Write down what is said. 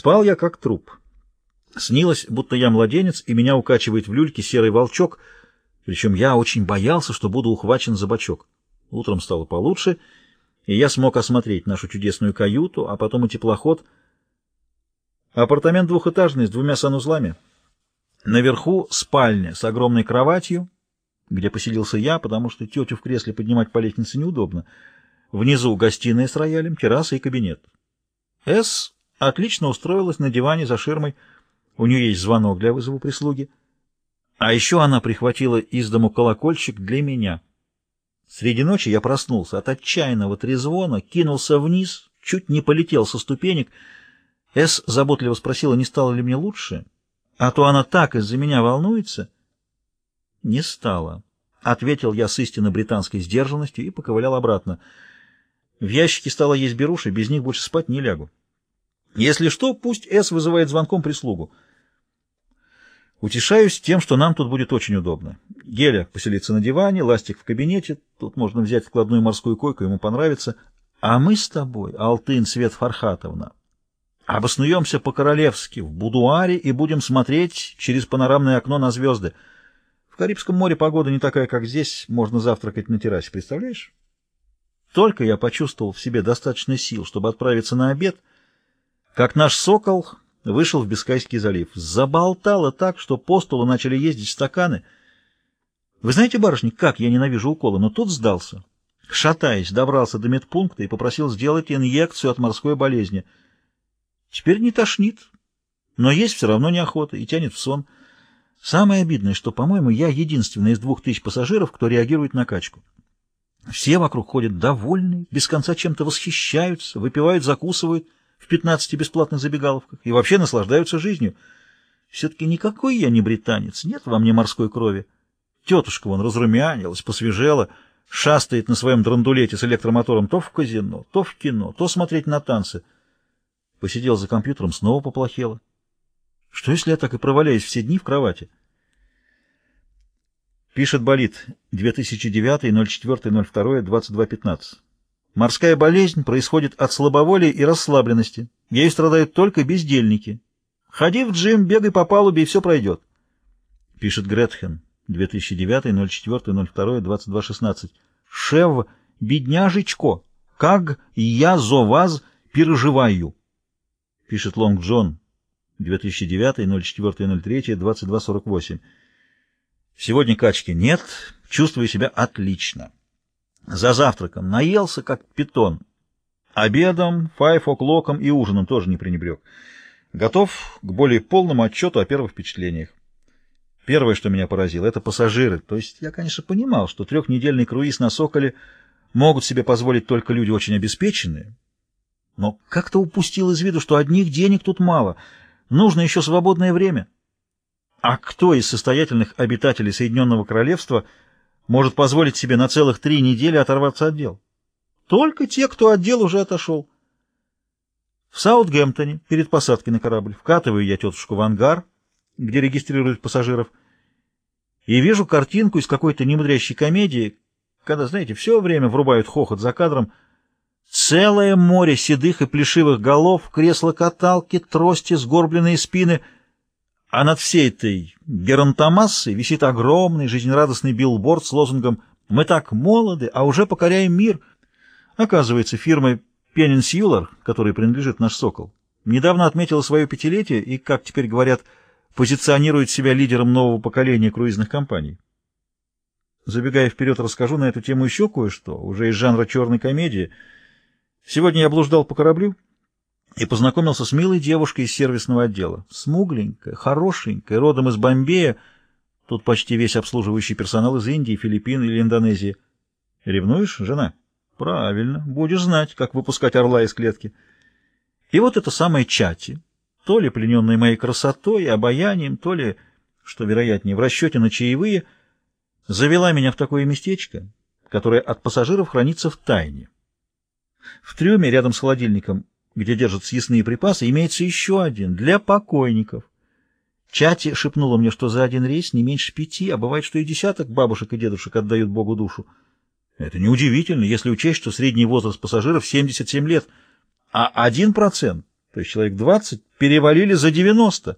Спал я как труп. Снилось, будто я младенец, и меня укачивает в люльке серый волчок, причем я очень боялся, что буду ухвачен за бочок. Утром стало получше, и я смог осмотреть нашу чудесную каюту, а потом и теплоход. Апартамент двухэтажный, с двумя санузлами. Наверху спальня с огромной кроватью, где поселился я, потому что тетю в кресле поднимать по лестнице неудобно. Внизу гостиная с роялем, терраса и кабинет. С отлично устроилась на диване за ширмой. У нее есть звонок для вызова прислуги. А еще она прихватила из дому колокольчик для меня. Среди ночи я проснулся от отчаянного трезвона, кинулся вниз, чуть не полетел со ступенек. С заботливо спросила, не стало ли мне лучше, а то она так из-за меня волнуется. Не стало. Ответил я с истинно британской сдержанностью и поковылял обратно. В ящике стало есть беруши, без них больше спать не лягу. Если что, пусть С вызывает звонком прислугу. Утешаюсь тем, что нам тут будет очень удобно. Геля поселится на диване, Ластик в кабинете, тут можно взять складную морскую койку, ему понравится. А мы с тобой, Алтын Свет Фархатовна, обоснуемся по-королевски в будуаре и будем смотреть через панорамное окно на звезды. В Карибском море погода не такая, как здесь, можно завтракать на террасе, представляешь? Только я почувствовал в себе достаточно сил, чтобы отправиться на обед — как наш сокол вышел в Бискайский залив. Заболтало так, что по столу начали ездить стаканы. Вы знаете, барышни, как я ненавижу уколы, но тут сдался. Шатаясь, добрался до медпункта и попросил сделать инъекцию от морской болезни. Теперь не тошнит, но есть все равно неохота и тянет в сон. Самое обидное, что, по-моему, я единственный из двух тысяч пассажиров, кто реагирует на качку. Все вокруг ходят довольные, без конца чем-то восхищаются, выпивают, закусывают — в 15 бесплатных забегаловках и вообще наслаждаются жизнью. Все-таки никакой я не британец, нет во мне морской крови. Тетушка вон разрумянилась, посвежела, шастает на своем драндулете с электромотором то в казино, то в кино, то смотреть на танцы. Посидел за компьютером, снова поплохело. Что, если я так и проваляюсь все дни в кровати? Пишет Болит, 2009, 04, 02, 22, 15. Морская болезнь происходит от слабоволия и расслабленности. Ею страдают только бездельники. Ходи в джим, бегай по палубе, и все пройдет. Пишет Гретхен, 2009-04-02-22-16. Шев, бедняжечко, как я за вас переживаю. Пишет Лонг Джон, 2009-04-03-22-48. Сегодня качки нет, чувствую себя отлично. За завтраком наелся, как питон. Обедом, файф-оклоком и ужином тоже не пренебрег. Готов к более полному отчету о первых впечатлениях. Первое, что меня поразило, это пассажиры. То есть я, конечно, понимал, что трехнедельный круиз на «Соколе» могут себе позволить только люди очень обеспеченные. Но как-то упустил из виду, что одних денег тут мало. Нужно еще свободное время. А кто из состоятельных обитателей Соединенного Королевства – может позволить себе на целых три недели оторваться от дел. Только те, кто от дел уже отошел. В Саутгемптоне, перед посадкой на корабль, вкатываю я тетушку в ангар, где регистрируют пассажиров, и вижу картинку из какой-то немудрящей комедии, когда, знаете, все время врубают хохот за кадром, целое море седых и плешивых голов, кресла-каталки, трости, сгорбленные спины — а над всей этой геронтомассой висит огромный жизнерадостный билборд с лозунгом «Мы так молоды, а уже покоряем мир». Оказывается, фирма Пенинсьюлар, которой принадлежит наш «Сокол», недавно отметила свое пятилетие и, как теперь говорят, позиционирует себя лидером нового поколения круизных компаний. Забегая вперед, расскажу на эту тему еще кое-что, уже из жанра черной комедии. Сегодня я блуждал по кораблю, и познакомился с милой девушкой из сервисного отдела. Смугленькая, хорошенькая, родом из Бомбея. Тут почти весь обслуживающий персонал из Индии, Филиппин или Индонезии. Ревнуешь, жена? Правильно. Будешь знать, как выпускать орла из клетки. И вот это самое Чати, то ли плененная моей красотой и обаянием, то ли, что вероятнее, в расчете на чаевые, завела меня в такое местечко, которое от пассажиров хранится в тайне. В трюме рядом с холодильником где держат съестные припасы, имеется еще один для покойников. Чати шепнула мне, что за один рейс не меньше пяти, а бывает, что и десяток бабушек и дедушек отдают Богу душу. Это неудивительно, если учесть, что средний возраст пассажиров 77 лет, а один процент то есть человек 20, перевалили за 90.